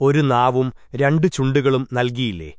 ഒരു നാവും രണ്ടു ചുണ്ടുകളും നൽകിയില്ലേ?